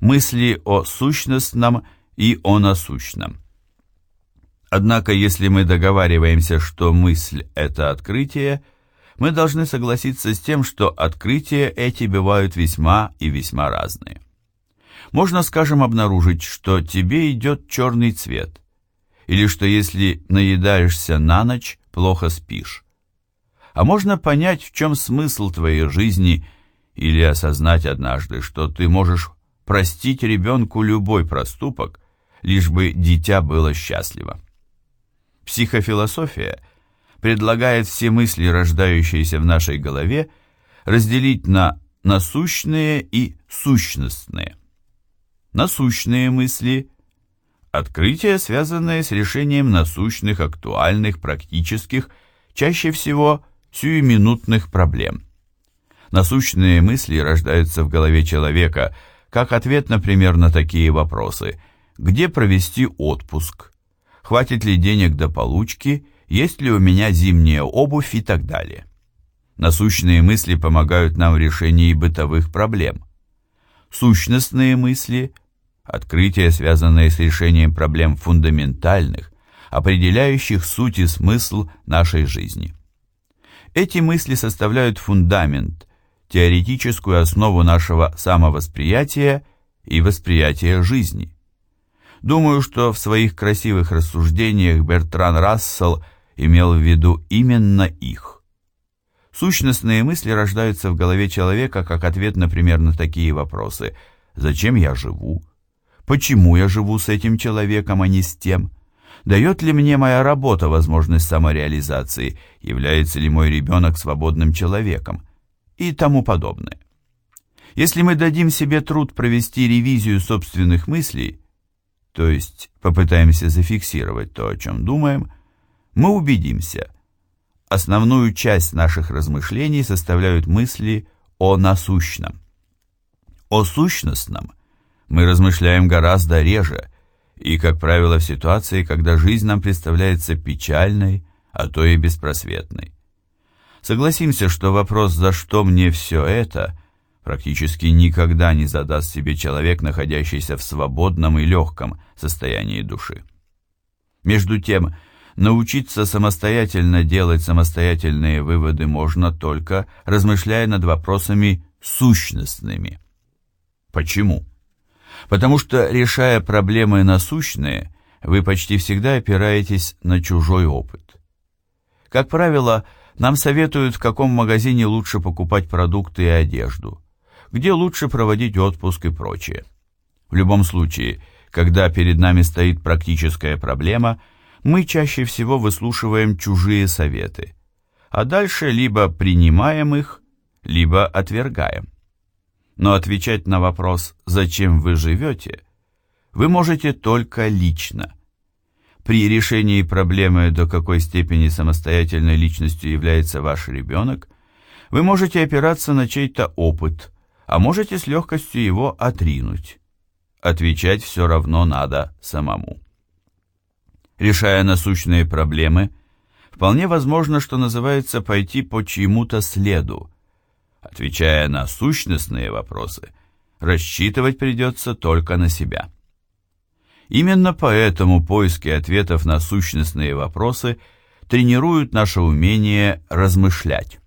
мысли о сущностном и о насущном. Однако, если мы договариваемся, что мысль – это открытие, мы должны согласиться с тем, что открытия эти бывают весьма и весьма разные. Можно, скажем, обнаружить, что тебе идет черный цвет, или что если наедаешься на ночь, плохо спишь. А можно понять, в чем смысл твоей жизни, или осознать однажды, что ты можешь простить ребенку любой проступок, лишь бы дитя было счастливо. Психофилософия предлагает все мысли, рождающиеся в нашей голове, разделить на насущные и сущностные. Насущные мысли – открытия, связанные с решением насущных, актуальных, практических, чаще всего сиюминутных проблем. Насущные мысли рождаются в голове человека как ответ, например, на такие вопросы – где провести отпуск, хватит ли денег до получки, есть ли у меня зимняя обувь и так далее. Насущные мысли помогают нам в решении бытовых проблем. Сущностные мысли – открытия, связанные с решением проблем фундаментальных, определяющих суть и смысл нашей жизни. Эти мысли составляют фундамент, теоретическую основу нашего самовосприятия и восприятия жизни. Думаю, что в своих красивых рассуждениях Бертран Рассел имел в виду именно их. Сущностные мысли рождаются в голове человека как ответ, например, на такие вопросы. Зачем я живу? Почему я живу с этим человеком, а не с тем? Дает ли мне моя работа возможность самореализации? Является ли мой ребенок свободным человеком? И тому подобное. Если мы дадим себе труд провести ревизию собственных мыслей, то есть попытаемся зафиксировать то, о чем думаем, мы убедимся, основную часть наших размышлений составляют мысли о насущном. О сущностном мы размышляем гораздо реже, и, как правило, в ситуации, когда жизнь нам представляется печальной, а то и беспросветной. Согласимся, что вопрос «за что мне все это?» практически никогда не задаст себе человек, находящийся в свободном и легком состоянии души. Между тем, научиться самостоятельно делать самостоятельные выводы можно только, размышляя над вопросами сущностными. Почему? Потому что, решая проблемы насущные, вы почти всегда опираетесь на чужой опыт. Как правило, нам советуют, в каком магазине лучше покупать продукты и одежду – где лучше проводить отпуск и прочее. В любом случае, когда перед нами стоит практическая проблема, мы чаще всего выслушиваем чужие советы, а дальше либо принимаем их, либо отвергаем. Но отвечать на вопрос «Зачем вы живете?» вы можете только лично. При решении проблемы, до какой степени самостоятельной личностью является ваш ребенок, вы можете опираться на чей-то опыт – а можете с легкостью его отринуть. Отвечать все равно надо самому. Решая насущные проблемы, вполне возможно, что называется пойти по чьему-то следу. Отвечая на сущностные вопросы, рассчитывать придется только на себя. Именно поэтому поиски ответов на сущностные вопросы тренируют наше умение размышлять.